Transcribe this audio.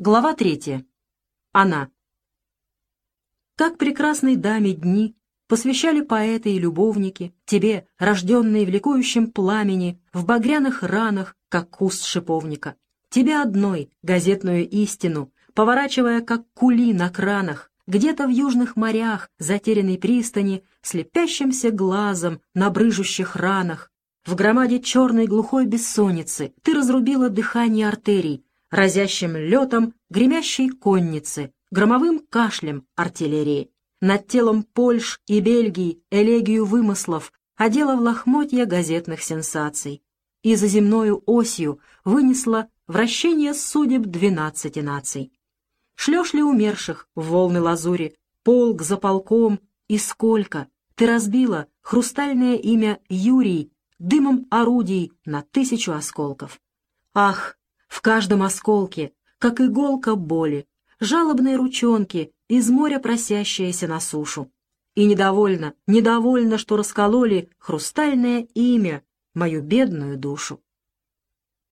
Глава третья. Она. Как прекрасной даме дни посвящали поэты и любовники, тебе, рожденные в ликующем пламени, в багряных ранах, как куст шиповника. Тебе одной, газетную истину, поворачивая, как кули на кранах, где-то в южных морях, затерянной пристани, слепящимся глазом на брыжущих ранах, в громаде черной глухой бессонницы ты разрубила дыхание артерий, разящим летом гремящей конницы, громовым кашлем артиллерии. Над телом Польш и Бельгии элегию вымыслов одела в лохмотья газетных сенсаций и за земною осью вынесла вращение судеб двенадцати наций. Шлешь ли умерших в волны лазури, полк за полком, и сколько ты разбила хрустальное имя Юрий дымом орудий на тысячу осколков. Ах, в каждом осколке, как иголка боли, жалобные ручонки из моря просящиеся на сушу. И недовольно, недовольно, что раскололи хрустальное имя, мою бедную душу.